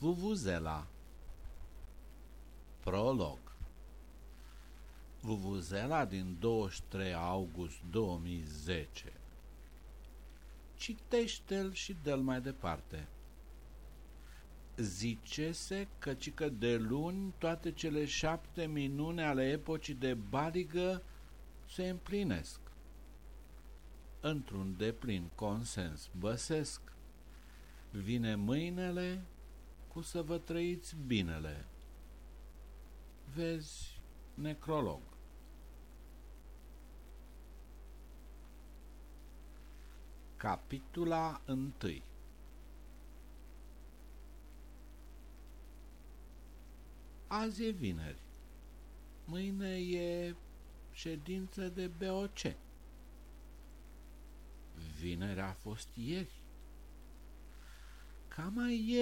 Vuvuzela Prolog Vuvuzela din 23 august 2010 Citește-l și dă-l mai departe. Zicese căcică de luni toate cele șapte minune ale epocii de baligă se împlinesc. Într-un deplin consens băsesc, vine mâinele cu să vă trăiți binele. Vezi necrolog. Capitula 1 Azi e vineri. Mâine e ședință de BOC. Vineri a fost ieri. Cam mai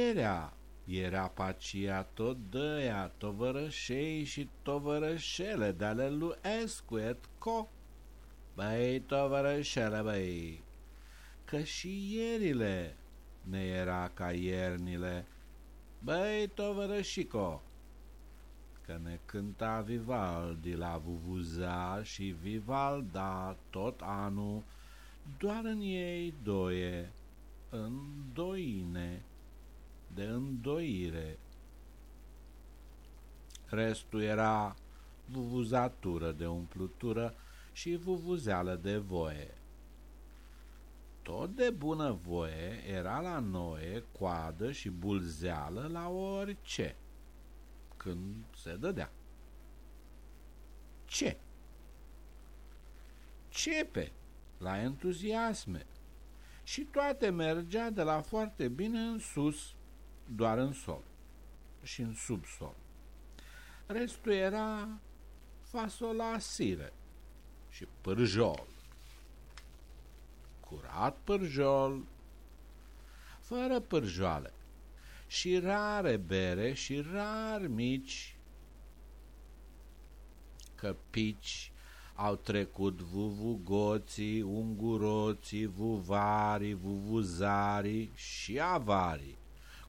ierea era pacia tot dăia, tovărășei și tovărășele de ale lui Escu et co. Băi, tovărășele, băi, că și ierile ne era ca iernile. Băi, tovărășico, că ne cânta Vivaldi la Vuvuza și Vivalda tot anul, doar în ei doie, în doine, de îndoire. Restul era vuvuzatură de umplutură și vuvuzeală de voie. Tot de bună voie era la noie, coadă și bulzeală la orice, când se dădea. Ce? Cepe, la entuziasme. Și toate mergea de la foarte bine în sus, doar în sol și în subsol. Restul era fasolasire și pârjol. Curat pârjol, fără pârjoale și rare bere și rar mici căpici au trecut vuvugoții, unguroții, vuvarii, vuvuzarii și avarii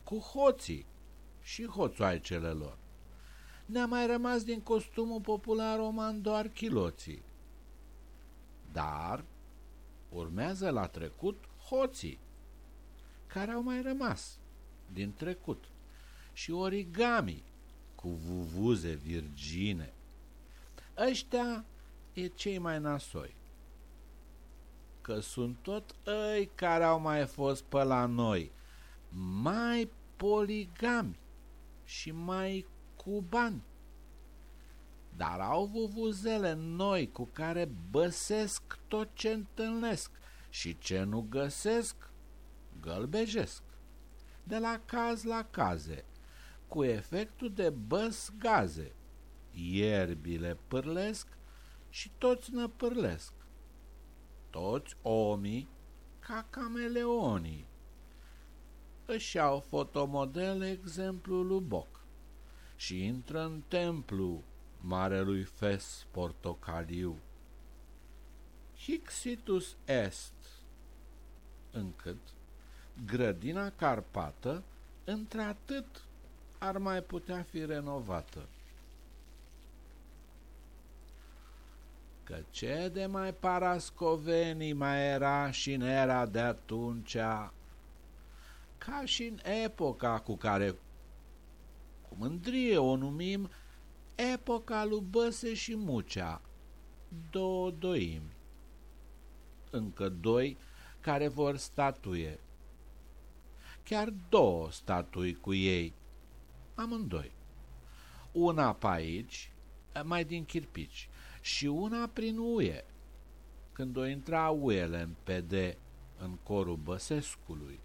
cu hoții și hoțoaicele lor. Ne-a mai rămas din costumul popular roman doar chiloții. Dar urmează la trecut hoții, care au mai rămas din trecut, și origami cu vuvuze virgine. Ăștia e cei mai nasoi, că sunt tot ei care au mai fost pe la noi, mai poligami și mai cubani. Dar au vuvuzele noi cu care băsesc tot ce întâlnesc și ce nu găsesc, gălbejesc. De la caz la caze, cu efectul de băs gaze. Ierbile pârlesc și toți năpârlesc. Toți omii ca cameleonii își iau fotomodel exemplul lui Boc și intră în templu marelui fes portocaliu. Hixitus est, încât grădina carpată într-atât ar mai putea fi renovată. Că ce de mai parascovenii mai era și în era de atunci ca și în epoca cu care cu mândrie o numim epoca lui Băse și Mucea, două doimi. Încă doi care vor statuie. Chiar două statui cu ei, amândoi. Una pe aici, mai din chirpici, și una prin uie, când o intra uele în PD în corul Băsescului.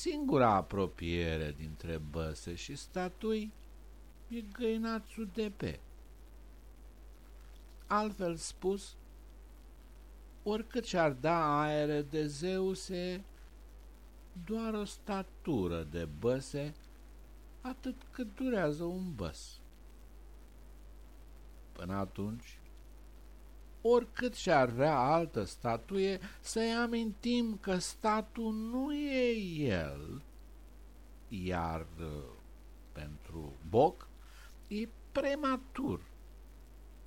Singura apropiere dintre băse și statui e găinațul de pe. Altfel spus, oricât și-ar da aere de zeuse, doar o statură de băse, atât cât durează un băs. Până atunci, oricât și-ar vrea altă statuie, să-i amintim că statul nu e el, iar uh, pentru boc e prematur,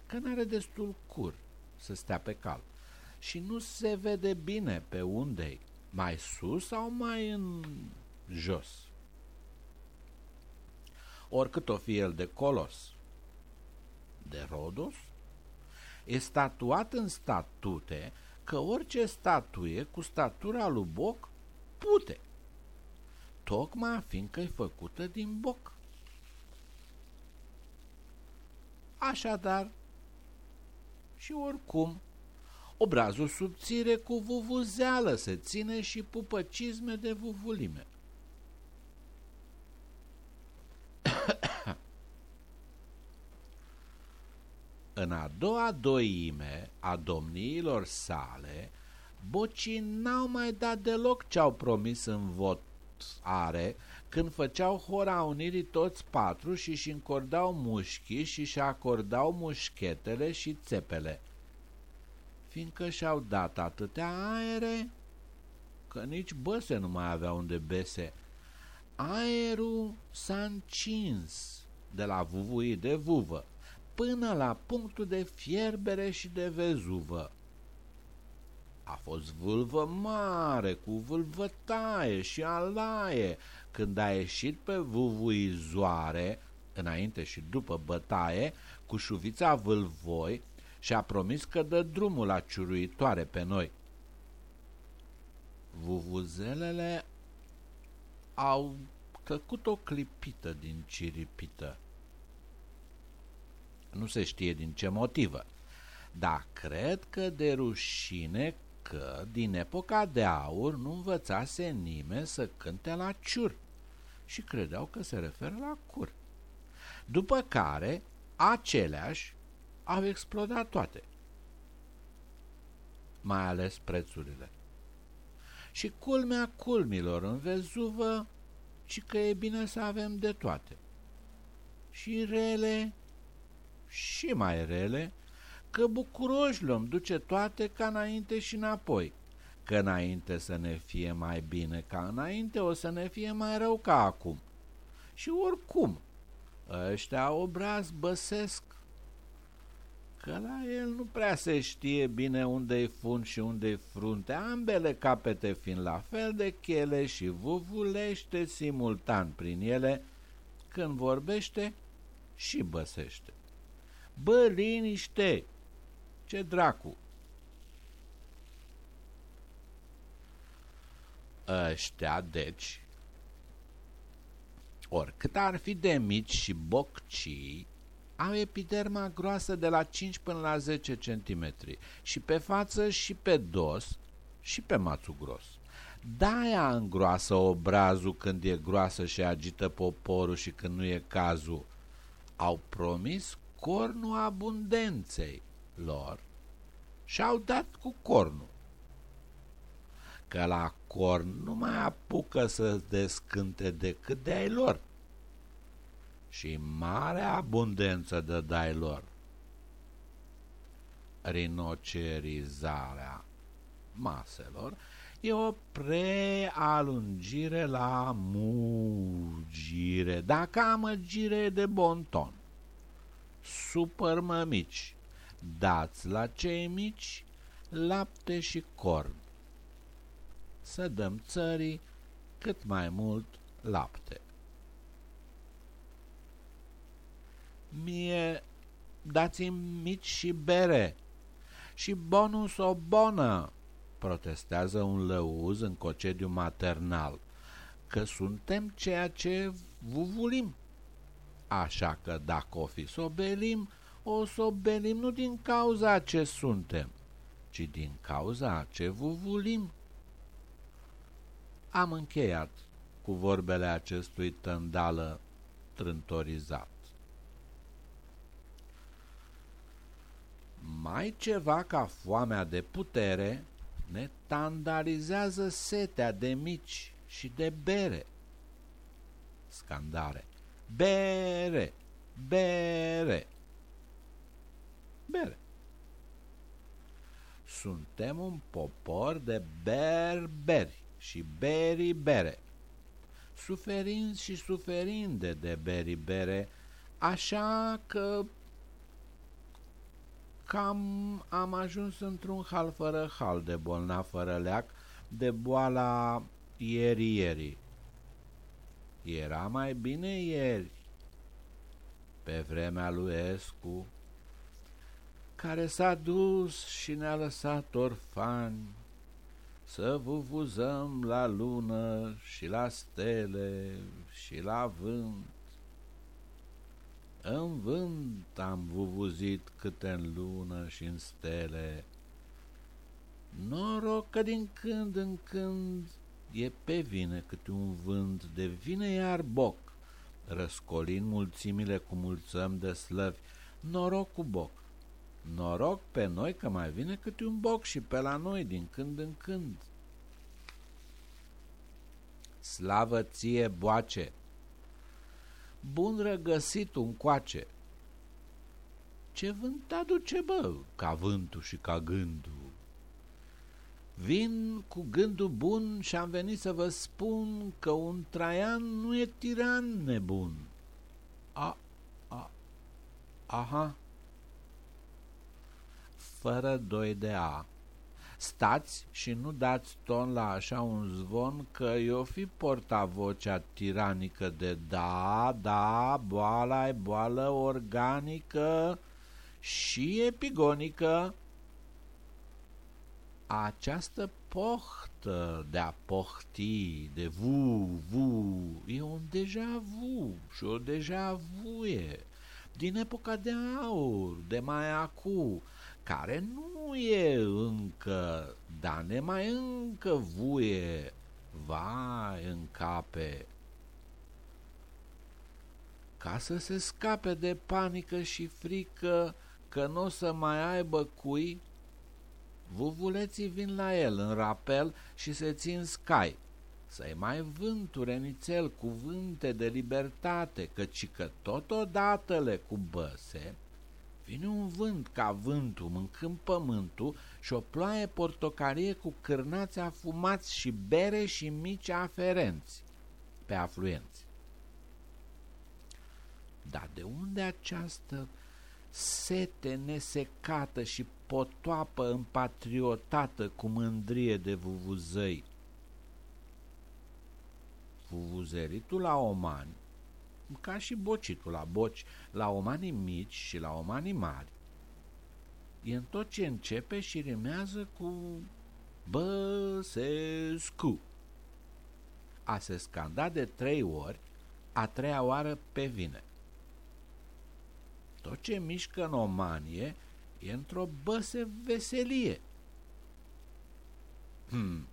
că n-are destul cur să stea pe cal și nu se vede bine pe unde mai sus sau mai în jos. Oricât o fi el de colos, de Rodos, e statuat în statute că orice statuie cu statura lui Boc pute, tocmai fiindcă e făcută din boc. Așadar, și oricum, obrazul subțire cu vuvuzeală se ține și pupăcisme de vuvulime. În a doua doime a domniilor sale, bocii n-au mai dat deloc ce-au promis în vot are când făceau hora unirii toți patru și și încordau mușchii și și acordau mușchetele și țepele. Fiindcă și-au dat atâtea aere, că nici băse nu mai avea unde bese, aerul s-a încins de la vuvui de vuvă până la punctul de fierbere și de vezuvă. A fost vâlvă mare, cu vâlvătaie și alaie, când a ieșit pe vuvuizoare, înainte și după bătaie, cu șuvița vâlvoi și a promis că dă drumul la ciuruitoare pe noi. Vuvuzelele au căcut o clipită din ciripită nu se știe din ce motivă. Dar cred că de rușine că din epoca de aur nu învățase nimeni să cânte la ciur și credeau că se referă la cur. După care, aceleași au explodat toate, mai ales prețurile. Și culmea culmilor în Vezuvă, și că e bine să avem de toate. Și rele și mai rele, că bucuroși luăm duce toate ca înainte și înapoi, că înainte să ne fie mai bine ca înainte, o să ne fie mai rău ca acum. Și oricum, ăștia obraz băsesc, că la el nu prea se știe bine unde-i fund și unde-i frunte, ambele capete fiind la fel de chele și vuvulește simultan prin ele când vorbește și băsește. Bă, liniște! Ce dracu! Ăștia, deci, oricât ar fi de mici și boccii, au epiderma groasă de la 5 până la 10 cm și pe față și pe dos și pe mațul gros. De-aia îngroasă obrazul când e groasă și agită poporul și când nu e cazul. Au promis cornul abundenței lor și-au dat cu cornul. Că la corn nu mai apucă să descânte decât de ai lor și mare abundență de dai lor. Rinocerizarea maselor e o prealungire la mugire, dacă amăgire de bon ton supăr mămici, dați la cei mici lapte și corn. Să dăm țării cât mai mult lapte. Mie dați-mi mici și bere și bonus o bonă, protestează un lăuz în concediu maternal, că suntem ceea ce vuvulim. Așa că dacă o fi să o belim, o să o belim nu din cauza ce suntem, ci din cauza ce vuvulim. Am încheiat cu vorbele acestui tândală trântorizat. Mai ceva ca foamea de putere ne tandalizează setea de mici și de bere. Scandare. Bere, bere, bere. Suntem un popor de berberi și beri-bere, suferinți și suferinde de beri-bere, așa că cam am ajuns într-un hal fără hal de bolnav fără leac de boala ieri-ieri. Era mai bine ieri, pe vremea lui Escu, care s-a dus și ne-a lăsat orfani să vuvuzăm la lună și la stele și la vânt. În vânt am vuvuzit câte în lună și în stele. Noroc că din când în când e pe vine câte un vânt de vine iar boc, răscolin mulțimile cu mulțăm de slăvi, noroc cu boc. Noroc pe noi că mai vine câte un boc și pe la noi din când în când. Slavă ție, boace! Bun răgăsit un coace! Ce vânt aduce, bă, ca vântul și ca gândul? Vin cu gândul bun și am venit să vă spun că un traian nu e tiran nebun. A, a, aha. Fără doi de a. Stați și nu dați ton la așa un zvon că eu fi portavocea tiranică de da, da, boala e boală organică și epigonică această pohtă de a pohti, de vu, vu, e un deja vu și o deja vuie din epoca de aur, de mai acu, care nu e încă, dar ne mai încă vuie, vai în cape. Ca să se scape de panică și frică că nu o să mai aibă cui, Vuvuleții vin la el în rapel și se țin scai. Să-i mai vânture nițel cuvânte de libertate, căci că totodată cu băse, vine un vânt ca vântul mâncând pământul și o ploaie portocarie cu cârnați afumați și bere și mici aferenți pe afluenți. Dar de unde această sete nesecată și potoapă împatriotată cu mândrie de vuvuzăi. Vuvuzeritul la omani, ca și bocitul la boci, la omanii mici și la omanii mari, e în tot ce începe și rimează cu Băsescu. A se scanda de trei ori, a treia oară pe vine. Tot ce mișcă în omanie e într-o băse veselie. Hmm.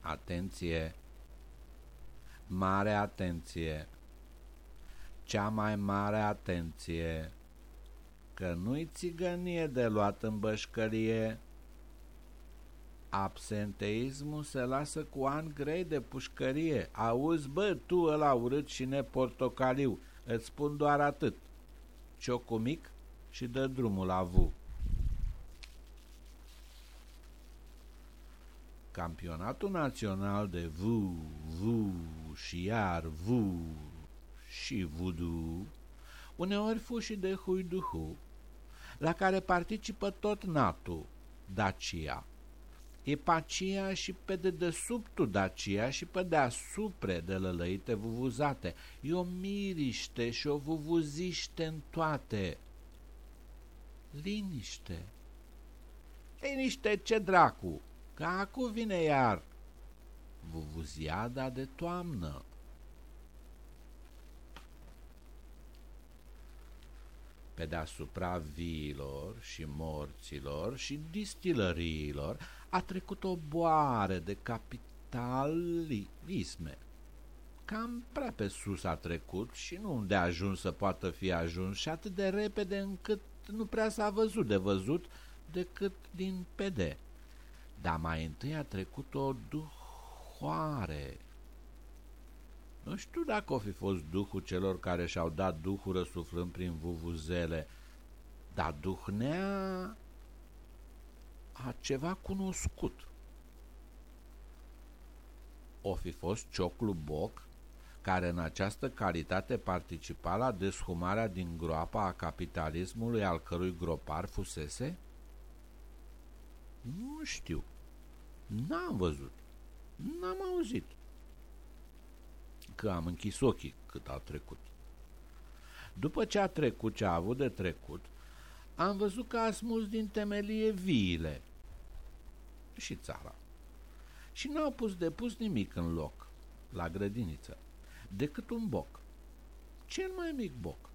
Atenție! Mare atenție! Cea mai mare atenție! Că nu-i țigănie de luat în bășcărie. Absenteismul se lasă cu ani grei de pușcărie. Auzi, bă, tu ăla urât și neportocaliu, îți spun doar atât. Ciocumic și dă drumul la VU. Campionatul național de VU, VU și iar VU și VUDU, uneori fu și de Huiduhu, la care participă tot NATO, Dacia, Epacia și pe dedesubtul Dacia și pe deasupra de lălăite vuvuzate. E o miriște și o vuvuziște în toate. Liniște. Liniște ce dracu, că acum vine iar vuvuziada de toamnă. Pe deasupra viilor și morților și distilăriilor a trecut o boare de capitalisme. Cam prea pe sus a trecut și nu unde a ajuns să poată fi ajuns și atât de repede încât nu prea s-a văzut de văzut decât din PD. Dar mai întâi a trecut o duhoare. Nu știu dacă o fi fost duhul celor care și-au dat duhul răsuflând prin vuvuzele, dar duhnea a ceva cunoscut. O fi fost Cioclu Boc, care în această calitate participa la deshumarea din groapa a capitalismului al cărui gropar fusese? Nu știu. N-am văzut. N-am auzit. Că am închis ochii cât a trecut. După ce a trecut ce a avut de trecut, am văzut că a smuls din temelie viile și țara. Și n-au pus de pus nimic în loc, la grădiniță, decât un boc. Cel mai mic boc.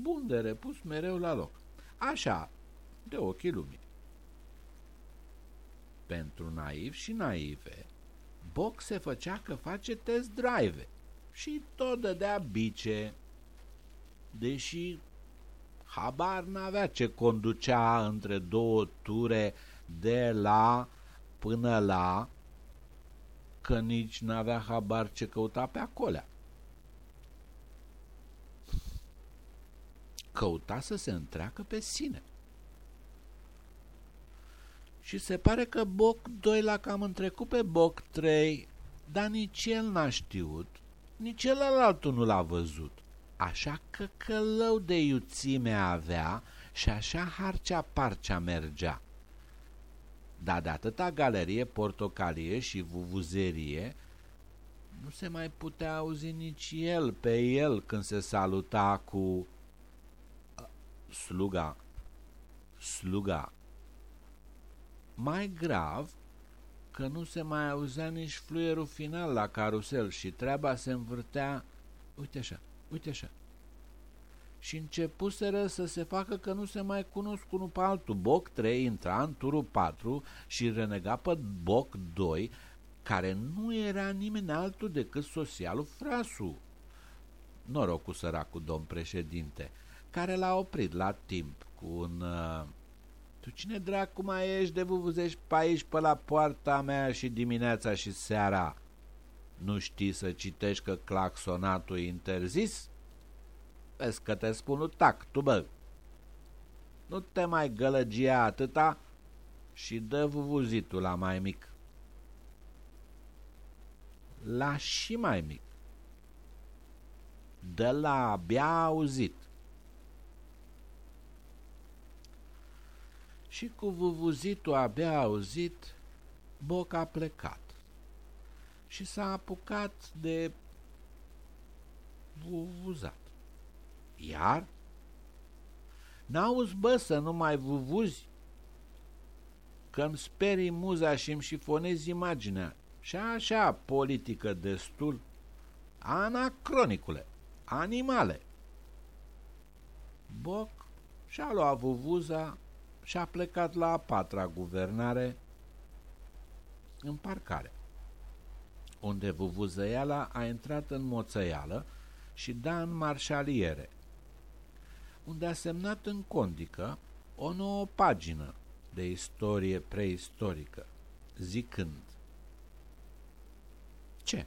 Bun de repus mereu la loc. Așa, de ochii lumii. Pentru naiv și naive, Boc se făcea că face test drive și tot dădea bice, deși habar n-avea ce conducea între două ture de la până la că nici n-avea habar ce căuta pe acolea. Căuta să se întreacă pe sine. Și se pare că Boc 2 l-a cam întrecut pe Boc 3, dar nici el n-a știut, nici celălalt nu l-a văzut. Așa că călău de iuțime avea și așa harcea-parcea mergea. Dar de atâta galerie, portocalie și vuvuzerie, nu se mai putea auzi nici el pe el când se saluta cu sluga, sluga. Mai grav, că nu se mai auzea nici fluierul final la carusel și treaba se învârtea, uite așa, uite așa. Și începuseră să se facă că nu se mai cunosc unul pe altul. Boc 3 intra în turul 4 și renega pe Boc 2, care nu era nimeni altul decât socialul Frasu. Noroc cu săracul domn președinte, care l-a oprit la timp cu un... Uh, tu cine dracu mai ești de vuvuzești pe aici, pe la poarta mea și dimineața și seara? Nu știi să citești că claxonatul e interzis? Vezi că te spun tac, tu bă. Nu te mai gălăgia atâta și dă vuvuzitul la mai mic. La și mai mic. De la abia auzit. Și cu vuvuzitul abia auzit, Boc a plecat și s-a apucat de vuvuzat. Iar? N-auzi, bă, să nu mai vuvuzi? Că-mi sperii muza și îmi șifonezi imaginea. Și așa, politică destul. Anacronicule, animale. Boc și-a luat vuvuza și a plecat la a patra guvernare în parcare, unde vuvuzăiala a intrat în moțăială și da în marșaliere – unde a semnat în condică o nouă pagină de istorie preistorică, zicând Ce?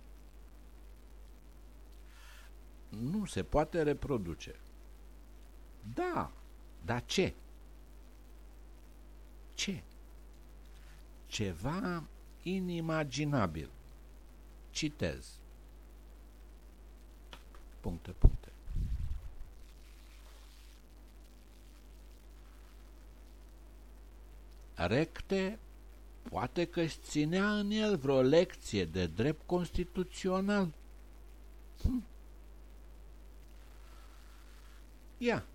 Nu se poate reproduce. Da, dar ce? Ce? Ceva inimaginabil. Citez. Puncte, puncte. Recte, poate că își ținea în el vreo lecție de drept constituțional. Hm. Ia,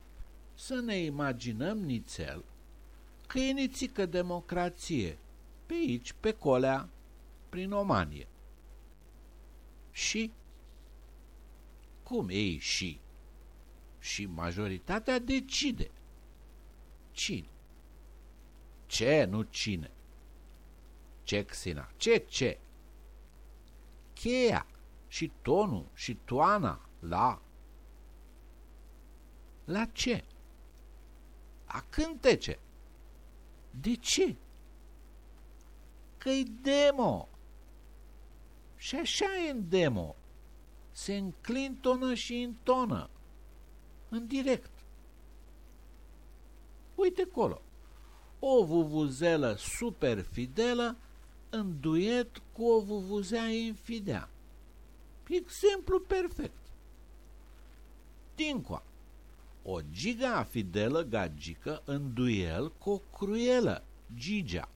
să ne imaginăm nițel că e nițică democrație, pe aici, pe colea, prin Omanie. Și? Cum ei și? Și majoritatea decide. Cine? Ce, nu cine. Ce, Xina? Ce, ce? Cheia și tonul și toana la... La ce? A cântece. De ce? Că-i demo. Și așa e în demo. Se înclintonă și intonă. În direct. Uite acolo o vuvuzelă super fidelă în duet cu o vuvuzea infidea. Exemplu perfect. Tincoa. O giga fidelă gagică în duel cu o cruelă, Gigea.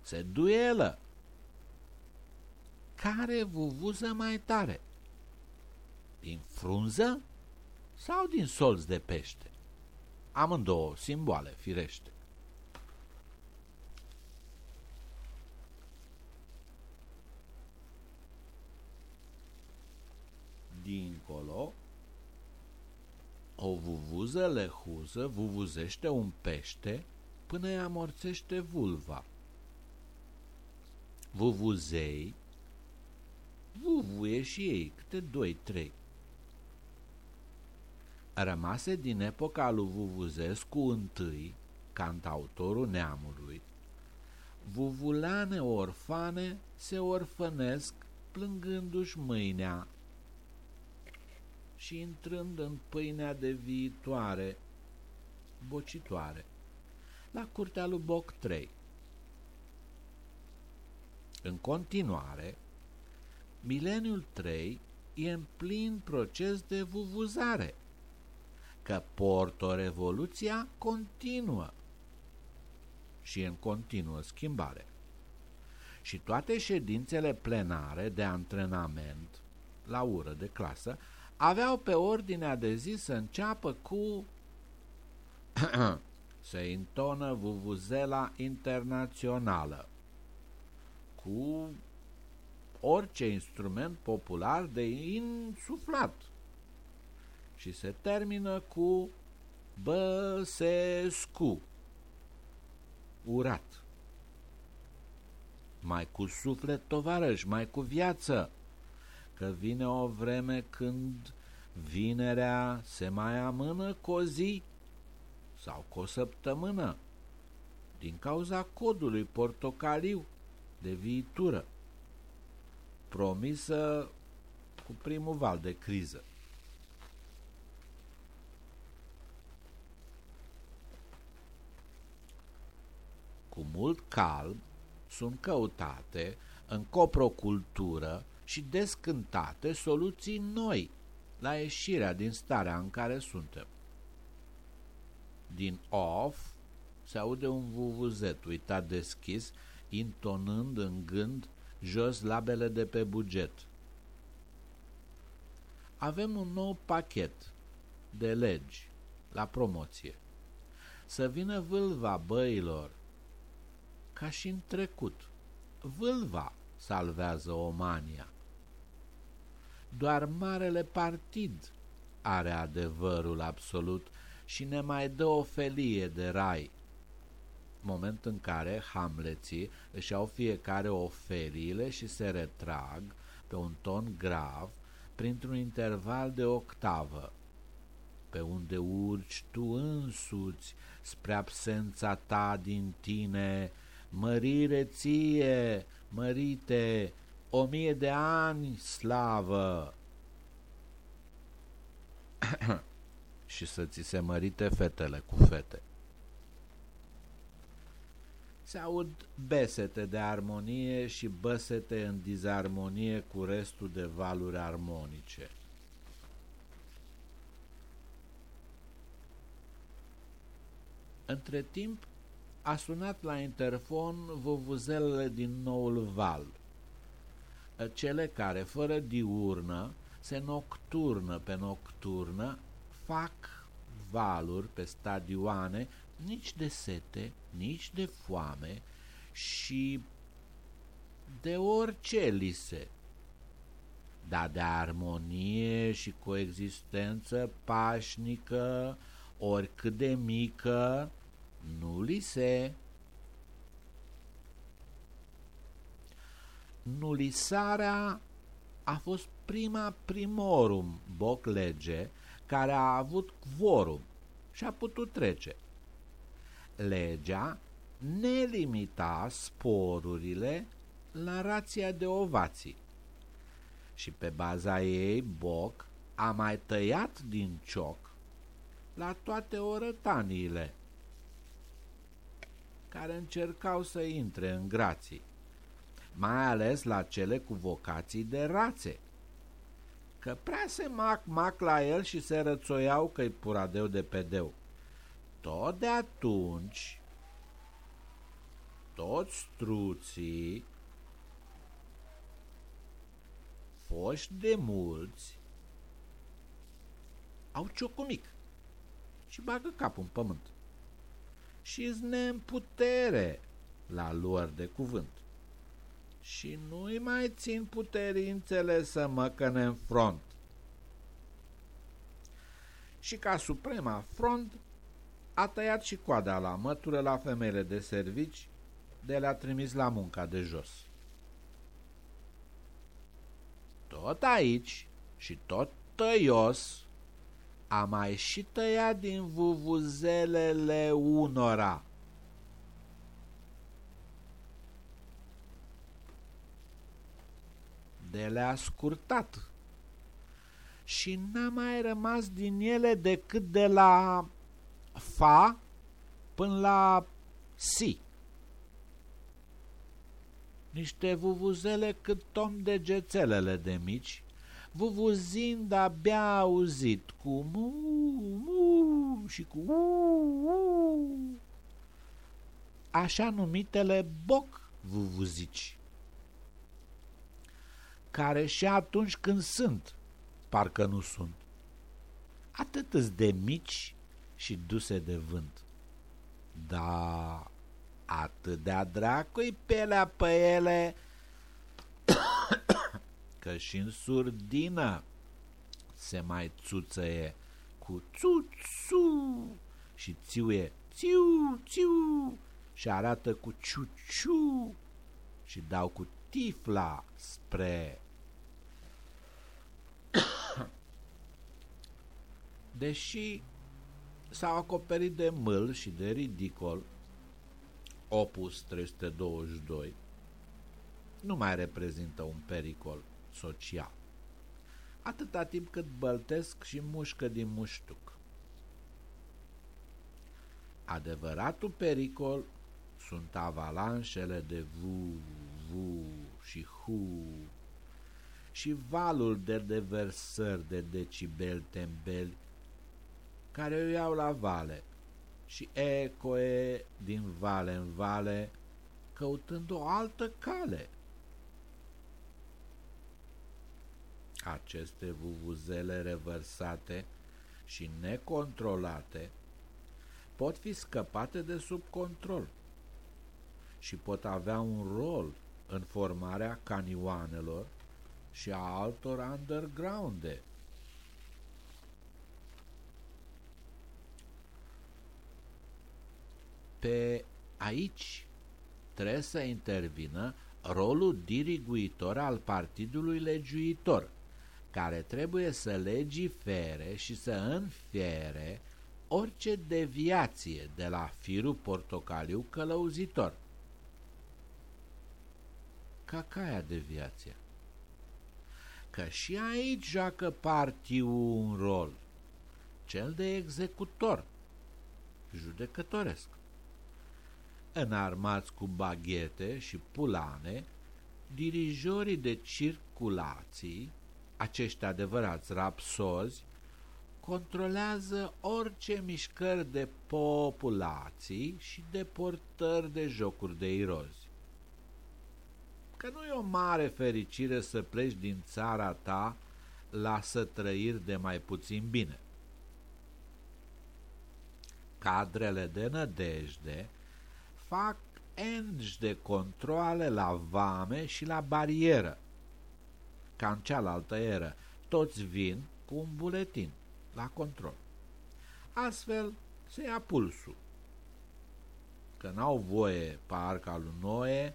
Se duelă. Care vuvuză mai tare? Din frunză sau din solți de pește? Amândouă simboale, firește. Dincolo, o vuvuză lehuză vuvuzește un pește până îi amorțește vulva. Vuvuzei vuvuie și ei câte doi, trei. Rămase din epoca lui Vuvuzescu I, cantautorul neamului, vuvulane orfane se orfănesc plângându-și mâinea și intrând în pâinea de viitoare, bocitoare, la curtea lui Boc 3. În continuare, mileniul 3 e în plin proces de vuvuzare, că porto-revoluția continuă și în continuă schimbare. Și toate ședințele plenare de antrenament, la ură de clasă, aveau pe ordinea de zi să înceapă cu se intonă vuvuzela internațională cu orice instrument popular de insuflat. Și se termină cu Băsescu. Urat. Mai cu suflet tovarăș, mai cu viață că vine o vreme când vinerea se mai amână cu o zi sau cu o săptămână din cauza codului portocaliu de viitură promisă cu primul val de criză. Cu mult calm sunt căutate în coprocultură și descântate soluții noi la ieșirea din starea în care suntem. Din off se aude un vuvuzet uitat deschis, intonând în gând jos labele de pe buget. Avem un nou pachet de legi la promoție. Să vină vâlva băilor, ca și în trecut. Vâlva salvează Omania. Doar marele partid are adevărul absolut și ne mai dă o felie de rai. Moment în care hamleții își au fiecare oferiile și se retrag pe un ton grav printr-un interval de octavă, pe unde urci tu însuți spre absența ta din tine, mărire ție, mărite, o mie de ani slavă și să ți se mărite fetele cu fete. Se aud besete de armonie și băsete în dizarmonie cu restul de valuri armonice. Între timp, a sunat la interfon vuvuzelele din noul val – cele care, fără diurnă, se nocturnă pe nocturnă, fac valuri pe stadioane, nici de sete, nici de foame și de orice lise, dar de armonie și coexistență pașnică, oricât de mică, nu li se nulisarea a fost prima primorum boc lege care a avut quorum și a putut trece. Legea ne limita sporurile la rația de ovații și pe baza ei Boc a mai tăiat din cioc la toate orătaniile care încercau să intre în grații, mai ales la cele cu vocații de rațe, că prea se mac-mac la el și se rățoiau că-i puradeu de pedeu. Tot de atunci, toți struții, foști de mulți, au ciocumic și bagă capul în pământ și în putere la lor de cuvânt. Și nu-i mai țin puterințele să măcăne în front. Și ca suprema front a tăiat și coada la mătură la femeile de servici de le-a trimis la munca de jos. Tot aici și tot tăios a mai și tăiat din vuvuzelele unora. De le-a scurtat. Și n-a mai rămas din ele decât de la fa până la si. Niște vuvuzele cât tom de gețelele de mici, vuvuzind abia auzit cu mu, mu și cu u, u, așa numitele boc vuvuzici, care și atunci când sunt, parcă nu sunt, atât de mici și duse de vânt. Da, atât de-a dracui pelea pe ele, că și în surdină se mai țuțăie cu țu-țu și țiuie țiu-țiu și arată cu ciu-ciu și dau cu tifla spre Deși s-au acoperit de mâl și de ridicol, Opus 322 nu mai reprezintă un pericol social. Atâta timp cât băltesc și mușcă din muștuc. Adevăratul pericol sunt avalanșele de vu, vu și hu și valul de deversări de decibel tembeli care o iau la vale și ecoe din vale în vale căutând o altă cale aceste vuvuzele revărsate și necontrolate pot fi scăpate de sub control și pot avea un rol în formarea canioanelor și a altor undergrounde. Pe aici trebuie să intervină rolul diriguitor al Partidului Legiuitor, care trebuie să legifere și să înfiere orice deviație de la firul portocaliu călăuzitor. Cacaia deviația. Că și aici joacă partiu un rol, cel de executor, judecătoresc. Înarmați cu baghete și pulane, dirijorii de circulații acești adevărați rapsozi controlează orice mișcări de populații și deportări de jocuri de irozi. Că nu e o mare fericire să pleci din țara ta la trăiri de mai puțin bine. Cadrele de nădejde fac engi de controle la vame și la barieră, ca în cealaltă eră, toți vin cu un buletin la control. Astfel se ia pulsul. Că n-au voie pe arca lui Noe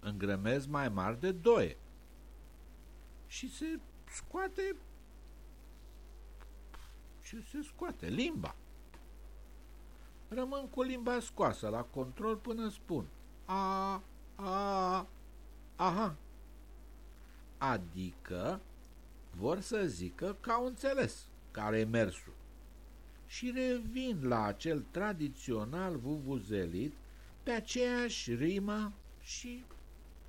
îngrămez mai mari de doie și se scoate și se scoate limba. Rămân cu limba scoasă la control până spun a, a, aha, adică vor să zică că au înțeles care e mersul. Și revin la acel tradițional vuvuzelit pe aceeași rimă și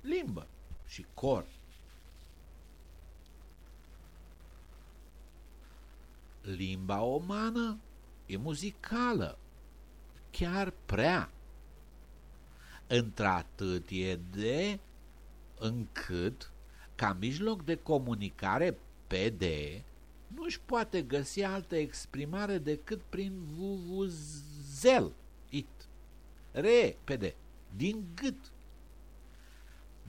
limbă și cor. Limba omană e muzicală, chiar prea. Într-atât e de încât, ca mijloc de comunicare PD, nu își poate găsi altă exprimare decât prin vuvuzel, it, repede, din gât.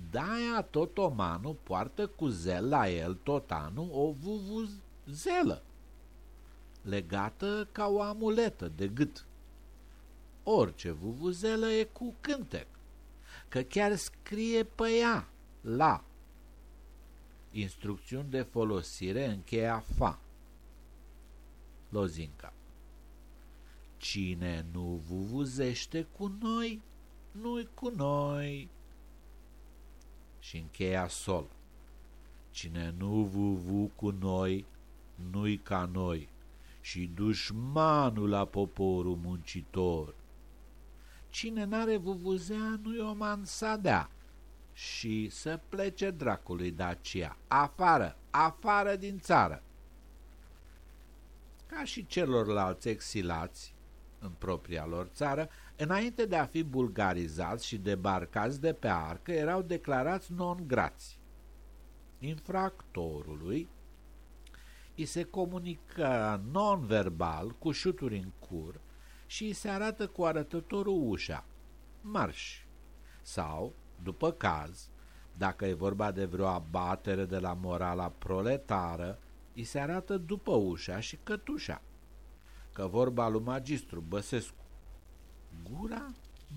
De-aia tot omanul poartă cu zel la el tot anul o vuvuzelă, legată ca o amuletă de gât. Orice vuvuzelă e cu cântec, că chiar scrie pe ea, la Instrucțiuni de folosire încheia fa. Lozinca. Cine nu vuvuzește cu noi, nu-i cu noi. Și încheia sol. Cine nu vuvu cu noi, nu-i ca noi. Și dușmanul la poporul muncitor. Cine n-are vuvuzea, nu-i o mansadea și să plece dracului Dacia. Afară, afară din țară. Ca și celorlalți exilați în propria lor țară, înainte de a fi bulgarizați și debarcați de pe arcă, erau declarați non-grați. Infractorului îi se comunică non-verbal cu șuturi în cur și îi se arată cu arătătorul ușa, marș, sau după caz, dacă e vorba de vreo abatere de la morala proletară, îi se arată după ușa și cătușa. Că vorba lui magistru Băsescu. Gura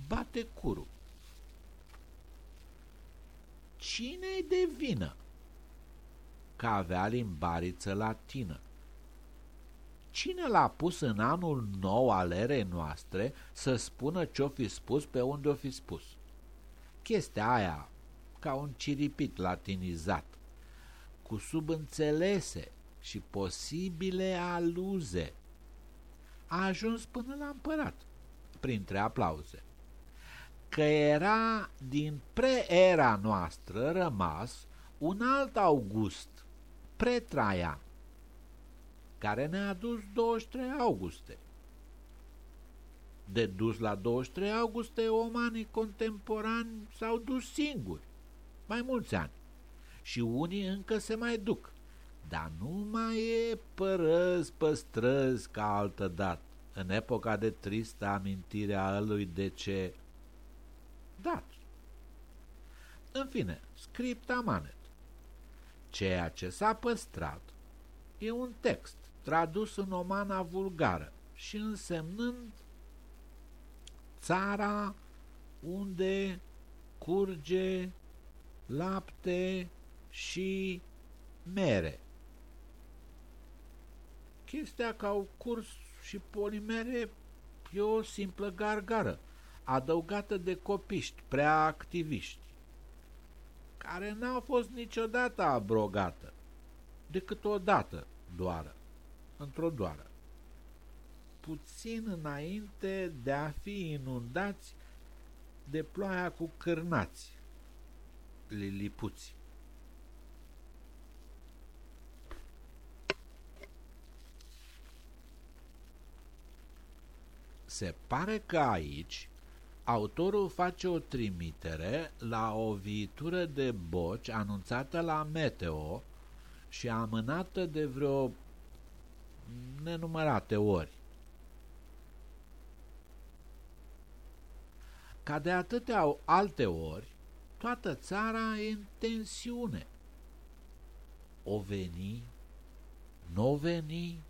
bate curul. Cine-i de vină? Că avea limbariță latină. Cine l-a pus în anul nou al erei noastre să spună ce-o fi spus pe unde o fi spus? chestia aia ca un ciripit latinizat, cu subînțelese și posibile aluze. A ajuns până la împărat, printre aplauze. Că era din pre-era noastră rămas un alt August, pre-Traian, care ne-a dus 23 auguste de dus la 23 august, omanii contemporani s-au dus singuri, mai mulți ani. Și unii încă se mai duc, dar nu mai e părăz păstrăzi ca altă dată, în epoca de tristă amintire a lui de ce dat. În fine, scripta manet. Ceea ce s-a păstrat e un text tradus în omana vulgară și însemnând țara unde curge lapte și mere. Chestia că au curs și polimere e o simplă gargară, adăugată de copiști prea activiști, care n-au fost niciodată abrogată, decât o dată doară, într-o doară puțin înainte de a fi inundați de ploaia cu cârnați, lilipuți. Se pare că aici autorul face o trimitere la o viitură de boci anunțată la Meteo și amânată de vreo nenumărate ori. Ca de atâtea alte ori, toată țara e în tensiune. O veni, nu veni,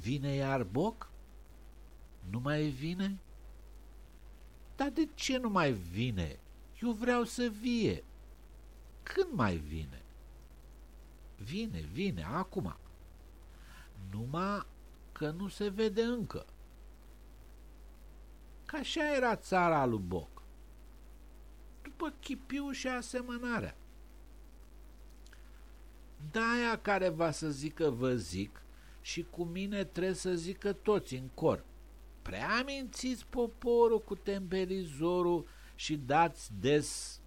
vine iar boc? Nu mai vine? Dar de ce nu mai vine? Eu vreau să vie. Când mai vine? Vine, vine, acum. Numai că nu se vede încă că așa era țara lui Boc. După chipiu și asemănarea. Daia care va să zică vă zic și cu mine trebuie să zică toți în cor. Prea mințiți poporul cu tembelizorul și dați des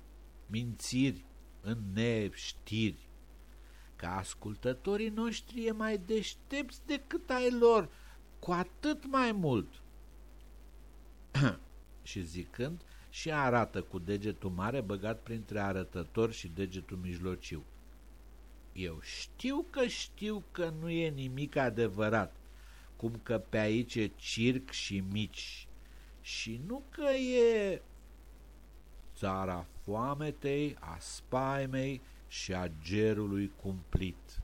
mințiri în neștiri. Că ascultătorii noștri e mai deștepți decât ai lor, cu atât mai mult. și zicând, și arată cu degetul mare băgat printre arătător și degetul mijlociu. Eu știu că știu că nu e nimic adevărat, cum că pe aici e circ și mici, și nu că e țara foametei, a spaimei și a gerului cumplit.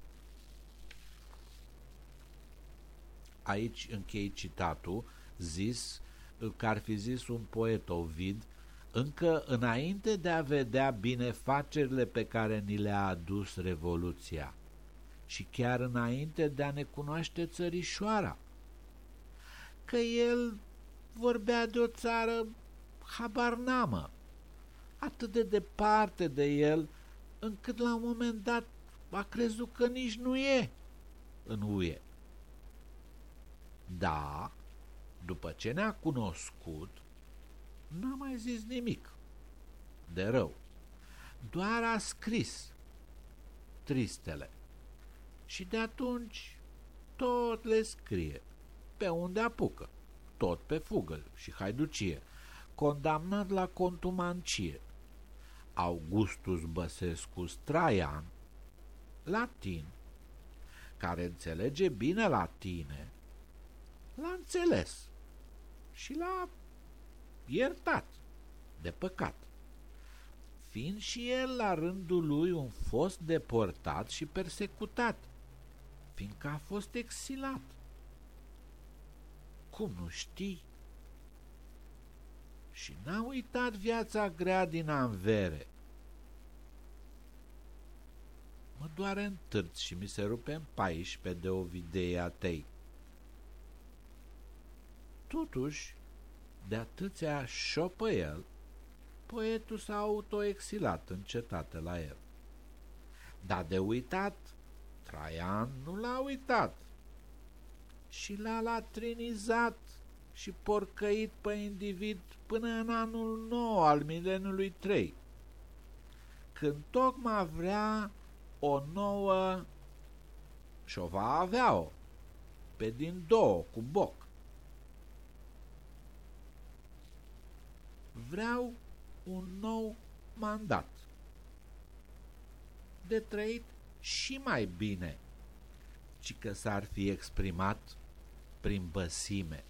Aici închei citatul, zis că ar fi zis un poet Ovid, încă înainte de a vedea binefacerile pe ni ni le-a adus Revoluția și chiar înainte de a ne cunoaște țărișoara, că el vorbea de o țară habarnamă, atât de departe de el, încât la un moment dat a crezut că nici nu e în UE. Da, după ce ne-a cunoscut, n-a mai zis nimic de rău. Doar a scris tristele. Și de atunci tot le scrie, pe unde apucă, tot pe fugă și haiducie, condamnat la contumancie. Augustus Băsescu Traian, latin, care înțelege bine latine, l-a înțeles și l-a iertat de păcat, fiind și el la rândul lui un fost deportat și persecutat, fiindcă a fost exilat. Cum nu știi? Și n-a uitat viața grea din Anvere. Mă doare în târț și mi se rupe în pe de o videe tei. Totuși, de atâția șopăiel, poetul s-a autoexilat în cetate la el. Dar de uitat, Traian nu l-a uitat și l-a latrinizat și porcăit pe individ până în anul nou al mileniului 3, când tocmai vrea o nouă și o va avea-o pe din două cu boc. Vreau un nou mandat de trăit și mai bine, ci că s-ar fi exprimat prin băsime.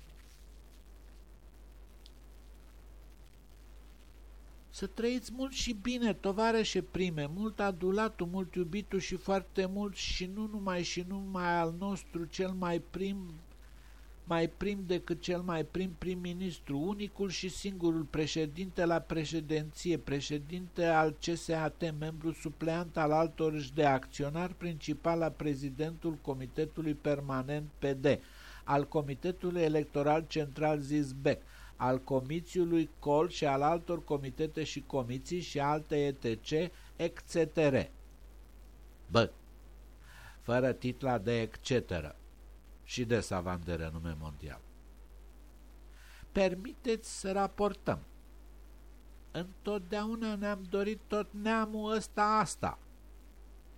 Să trăiți mult și bine, tovarășe prime, mult adulatul, mult iubitul și foarte mult și nu numai și numai al nostru cel mai prim mai prim decât cel mai prim prim-ministru, unicul și singurul președinte la președinție, președinte al CSAT, membru supleant al altor de acționar principal la prezidentul Comitetului Permanent PD, al Comitetului Electoral Central Zizbec, al Comițiului Col și al altor comitete și comiții și alte etc., etc. Bă, fără titla de etc și de savant de renume mondial. Permiteți să raportăm. Întotdeauna ne-am dorit tot neamul ăsta asta,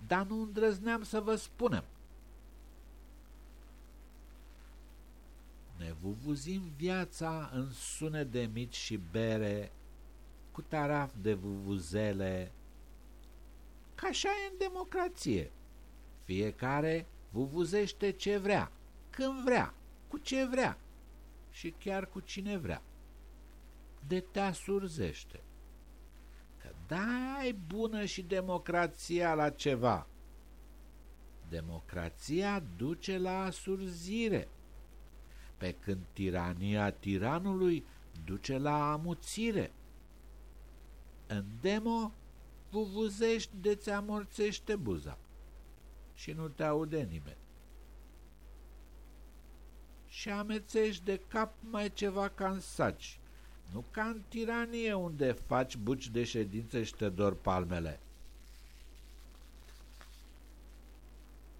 dar nu îndrăzneam să vă spunem. Ne vuvuzim viața în sune de mici și bere, cu taraf de vuvuzele, ca așa e în democrație. Fiecare vuvuzește ce vrea când vrea, cu ce vrea și chiar cu cine vrea. De te asurzește. Că dai bună și democrația la ceva. Democrația duce la asurzire, pe când tirania tiranului duce la amuțire. În demo vuvuzești de-ți amorțește buza și nu te aude nimeni și amețești de cap mai ceva ca în saci, nu ca în tiranie unde faci buci de ședință și te dor palmele.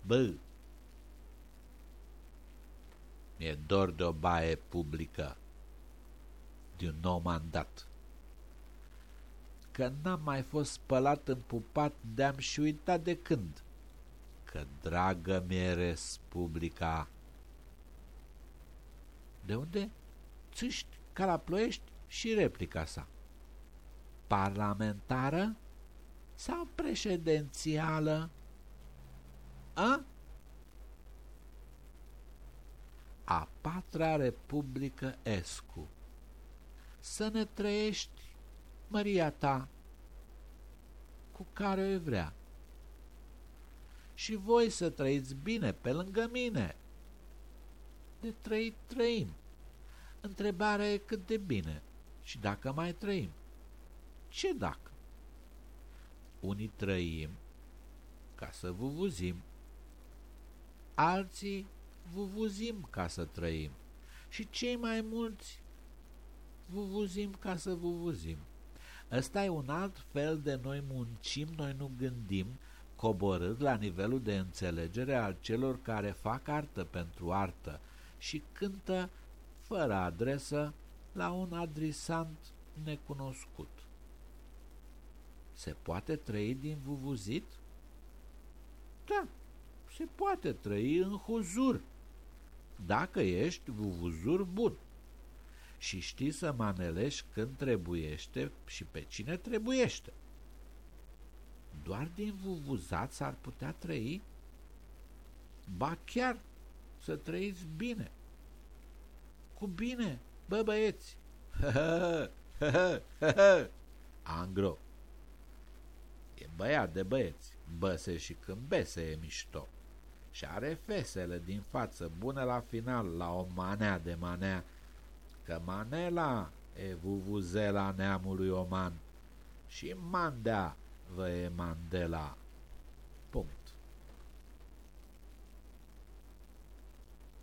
Bă, Mi-e dor de o baie publică, de un nou mandat. Că n-am mai fost spălat în pupat de-am și uitat de când. Că dragă mi-e Republica. De unde? Țâști ca la ploiești și replica sa. Parlamentară sau președințială? A? A patra Republică Escu. Să ne trăiești, Maria ta, cu care o vrea. Și voi să trăiți bine pe lângă mine. De trăit trăim. Întrebarea e cât de bine și dacă mai trăim. Ce dacă? Unii trăim ca să vuvuzim, alții vuvuzim ca să trăim și cei mai mulți vuvuzim ca să vuvuzim. Ăsta e un alt fel de noi muncim, noi nu gândim, coborât la nivelul de înțelegere al celor care fac artă pentru artă și cântă fără adresă la un adrisant necunoscut. Se poate trăi din vuvuzit? Da, se poate trăi în huzur, dacă ești vuvuzur bun și știi să manelești când trebuiește și pe cine trebuiește. Doar din vuvuzat s-ar putea trăi? Ba chiar să trăiți bine. Cu bine, bă băieți! Angro. E băiat de băieți, băse și când bese e mișto. Și are fesele din față bune la final, la o manea de manea, că manela e vuvuzela neamului oman și mandea vă e Mandela.